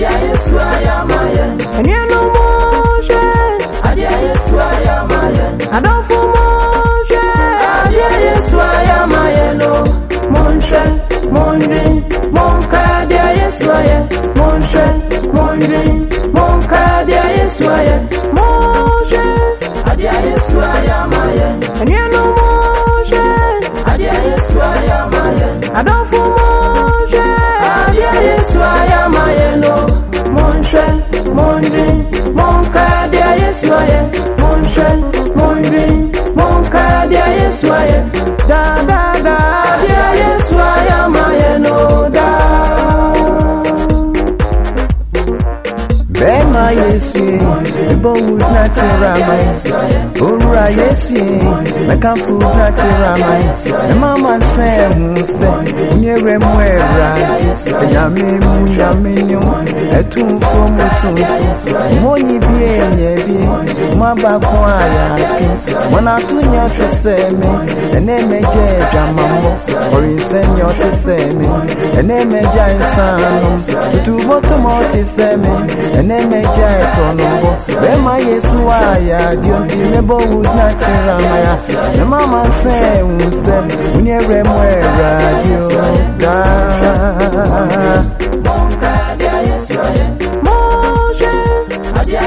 adeɛ yesu ayɛ ama yɛn anuanom mɔhwɛ adeɛ yesu ayɛ ama yɛn adɔfo mɔhwɛ adeɛ yesu ayɛ ama yɛn no monhwɛ mondwen monka adeɛ yesu ayɛ monhwɛ mondwen monka adeɛ Igbo wood natural mind. Oru ayé sí i, mẹ́ka food natural mind. Ẹ má ma sẹ́ ẹ̀hún sẹ́, ní ewé mú ẹ̀rá. Ẹ̀yàmí mú yàmí ni ó, ẹ̀tún fún mú tún fún. Mo yí bí èèyàn bí, mo bá kún àyà kí. ene meja insanum tutubo tomoti semi ene meja ekonombo bema yesu aya dio dimebo wudna chiramaya ne mama se unse unyere mwera dio da. Moshe, adia